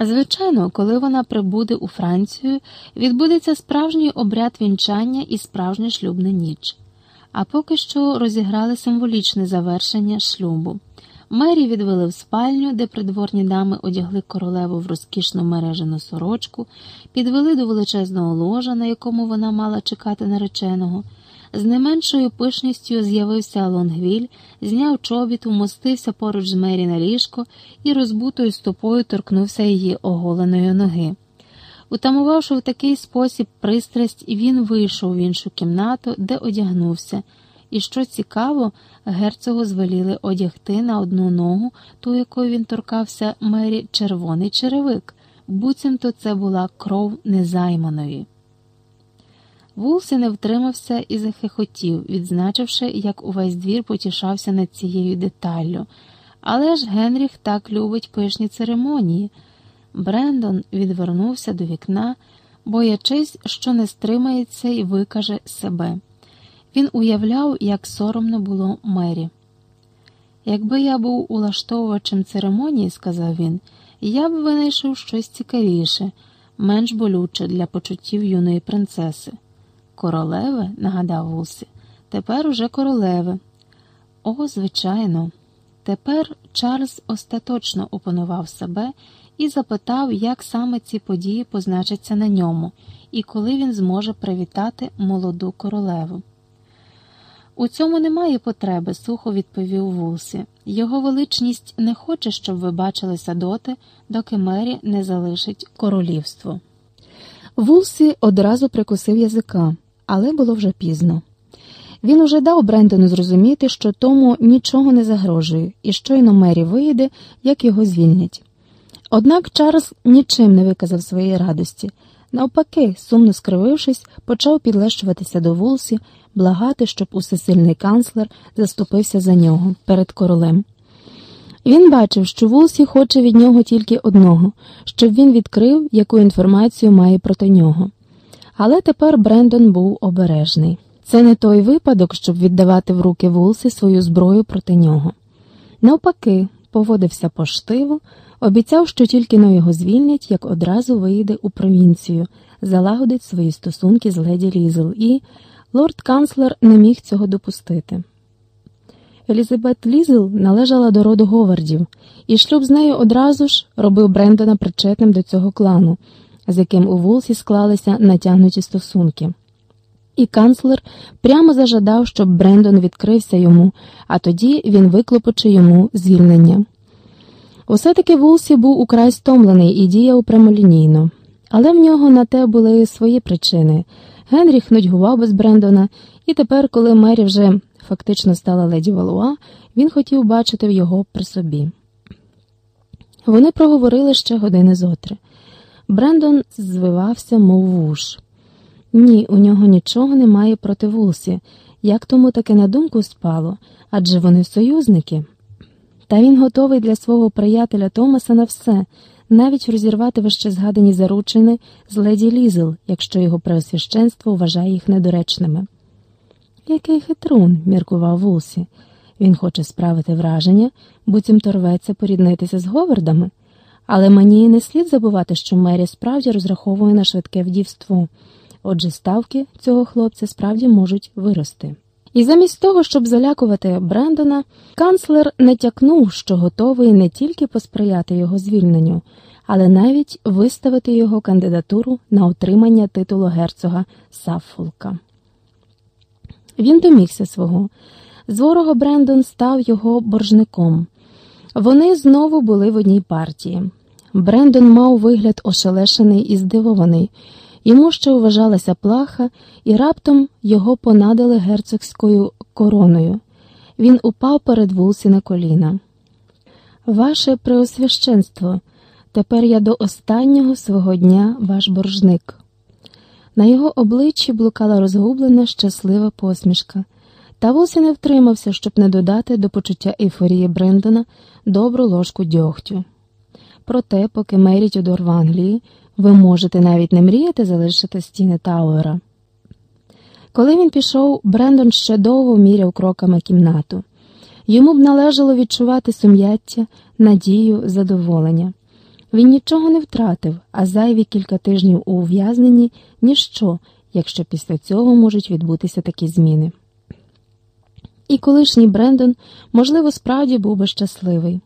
Звичайно, коли вона прибуде у Францію, відбудеться справжній обряд вінчання і справжня шлюбна ніч. А поки що розіграли символічне завершення шлюбу. Мері відвели в спальню, де придворні дами одягли королеву в розкішну мережену сорочку, підвели до величезного ложа, на якому вона мала чекати нареченого. З не меншою пишністю з'явився Лонгвіль, зняв чобіт, умостився поруч з Мері на ліжко і розбутою стопою торкнувся її оголеної ноги. Утамувавши в такий спосіб пристрасть, він вийшов в іншу кімнату, де одягнувся. І що цікаво, герцогу звеліли одягти на одну ногу, ту, якою він торкався мері, червоний черевик, буцімто це була кров незайманої. Вулсі не втримався і захихотів, відзначивши, як увесь двір потішався над цією деталлю. Але ж Генріх так любить пишні церемонії. Брендон відвернувся до вікна, боячись, що не стримається і викаже себе. Він уявляв, як соромно було мері. Якби я був улаштовувачем церемонії, сказав він, я б винайшов щось цікавіше, менш болюче для почуттів юної принцеси. Королеви, нагадав Вулсі, тепер уже королеви. О, звичайно. Тепер Чарльз остаточно опанував себе і запитав, як саме ці події позначаться на ньому, і коли він зможе привітати молоду королеву. У цьому немає потреби, сухо відповів Вулсі. Його величність не хоче, щоб ви бачилися доти, доки Мері не залишить королівство. Вулсі одразу прикусив язика, але було вже пізно. Він уже дав Брендону зрозуміти, що тому нічого не загрожує, і щойно Мері вийде, як його звільнять. Однак Чарльз нічим не виказав своєї радості. Навпаки, сумно скривившись, почав підлещуватися до Вулсі, благати, щоб усесильний канцлер заступився за нього перед королем. Він бачив, що Вулсі хоче від нього тільки одного, щоб він відкрив, яку інформацію має проти нього. Але тепер Брендон був обережний. Це не той випадок, щоб віддавати в руки Вулсі свою зброю проти нього. Навпаки, поводився поштиво, обіцяв, що тільки на його звільнять, як одразу вийде у провінцію, залагодить свої стосунки з леді Лізел, і лорд-канцлер не міг цього допустити. Елізабет Лізел належала до роду Говардів, і шлюб з нею одразу ж робив Брендона причетним до цього клану, з яким у Вулсі склалися натягнуті стосунки. І канцлер прямо зажадав, щоб Брендон відкрився йому, а тоді він виклопоче йому звільнення. Усе таки Вулсі був украй стомлений і діяв прямолінійно, але в нього на те були свої причини. Генріх нудьгував без Брендона, і тепер, коли Мері вже фактично стала леді Валуа, він хотів бачити його при собі. Вони проговорили ще години зотри. Брендон звивався, мов вуш. Ні, у нього нічого немає проти Вулсі, як тому таки на думку спало, адже вони союзники. Та він готовий для свого приятеля Томаса на все, навіть розірвати вище згадані заручини з леді Лізел, якщо його преосвященство вважає їх недоречними. Який хитрун, міркував Вулсі. Він хоче справити враження, буцімто рветься поріднитися з Говардами. Але мені не слід забувати, що Мері справді розраховує на швидке вдівство, отже, ставки цього хлопця справді можуть вирости. І замість того, щоб залякувати Брендона, канцлер натякнув, що готовий не тільки посприяти його звільненню, але навіть виставити його кандидатуру на отримання титулу герцога Саффолка. Він домігся свого. З ворога Брендон став його боржником. Вони знову були в одній партії. Брендон мав вигляд ошелешений і здивований. Йому ще вважалася плаха, і раптом його понадили герцогською короною. Він упав перед вулсі на коліна. Ваше преосвященство, тепер я до останнього свого дня ваш боржник. На його обличчі блукала розгублена, щаслива посмішка, та Вулсі не втримався, щоб не додати до почуття ейфорії Брендона добру ложку дьогтю. Проте, поки меріть Тюдор в Англії, ви можете навіть не мріяти залишити стіни Тауера. Коли він пішов, Брендон ще довго міряв кроками кімнату. Йому б належало відчувати сум'яття, надію, задоволення. Він нічого не втратив, а зайві кілька тижнів у ув'язненні ніщо, якщо після цього можуть відбутися такі зміни. І колишній Брендон, можливо, справді був би щасливий.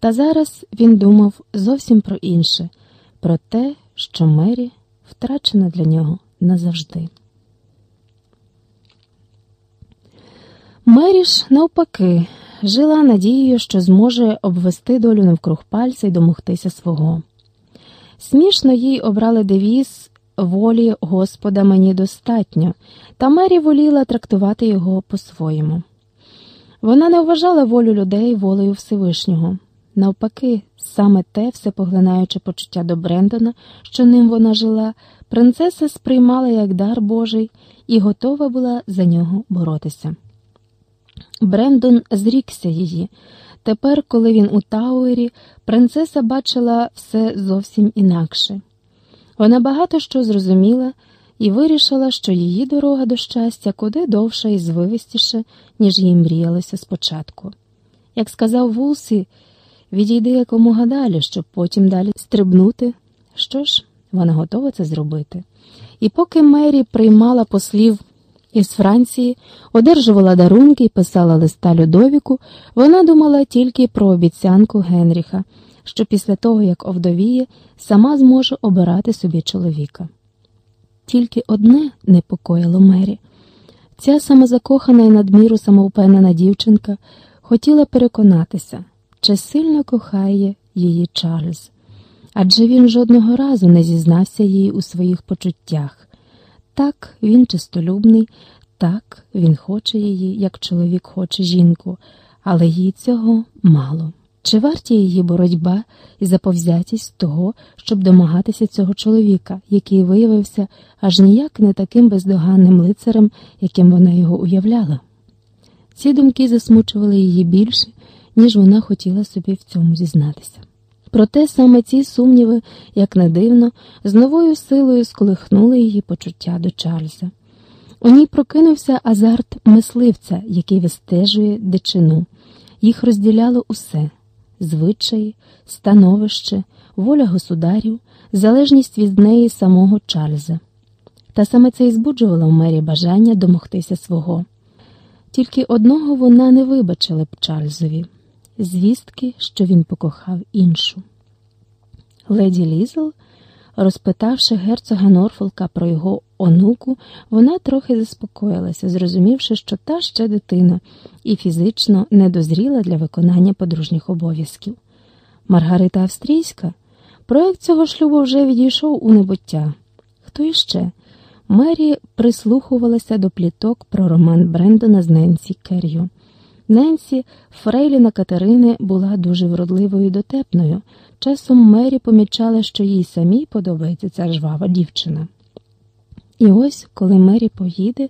Та зараз він думав зовсім про інше, про те, що Мері втрачена для нього назавжди. Мері ж, навпаки, жила надією, що зможе обвести долю навкруг пальця й домогтися свого. Смішно їй обрали девіз волі Господа мені достатньо, та Мері воліла трактувати його по-своєму. Вона не вважала волю людей волею Всевишнього. Навпаки, саме те всепоглинаюче почуття до Брендона, що ним вона жила, принцеса сприймала як дар Божий і готова була за нього боротися. Брендон зрікся її. Тепер, коли він у Тауері, принцеса бачила все зовсім інакше. Вона багато що зрозуміла і вирішила, що її дорога до щастя куди довша і звивистіша, ніж їй мріялося спочатку. Як сказав Вулсі, відійди якомога далі, щоб потім далі стрибнути. Що ж, вона готова це зробити. І поки Мері приймала послів із Франції, одержувала дарунки і писала листа Людовіку, вона думала тільки про обіцянку Генріха, що після того, як овдовіє, сама зможе обирати собі чоловіка. Тільки одне непокоїло Мері. Ця самозакохана і надміру самовпевнена дівчинка хотіла переконатися, чи сильно кохає її Чарльз, адже він жодного разу не зізнався їй у своїх почуттях. Так, він чистолюбний, так, він хоче її, як чоловік хоче жінку, але їй цього мало. Чи варті її боротьба і заповзятість того, щоб домагатися цього чоловіка, який виявився аж ніяк не таким бездоганним лицарем, яким вона його уявляла? Ці думки засмучували її більше, ніж вона хотіла собі в цьому зізнатися. Проте саме ці сумніви, як не дивно, з новою силою сколихнули її почуття до Чарльза. У ній прокинувся азарт мисливця, який вистежує дичину. Їх розділяло усе звичаї, становище, воля государів, залежність від неї самого Чарльза. Та саме це і збуджувало в мері бажання домогтися свого. Тільки одного вона не вибачила б Чарльзові звістки, що він покохав іншу. Леді Лізел, розпитавши герцога Норфолка про його онуку, вона трохи заспокоїлася, зрозумівши, що та ще дитина і фізично не дозріла для виконання подружніх обов'язків. Маргарита Австрійська, проект цього шлюбу вже відійшов у небуття. Хто іще? Мері прислухувалася до пліток про роман Брендона з Ненсі Кер'ю. Ненсі, Фрейліна Катерини, була дуже вродливою і дотепною. Часом Мері помічала, що їй самій подобається ця жвава дівчина. І ось, коли Мері поїде.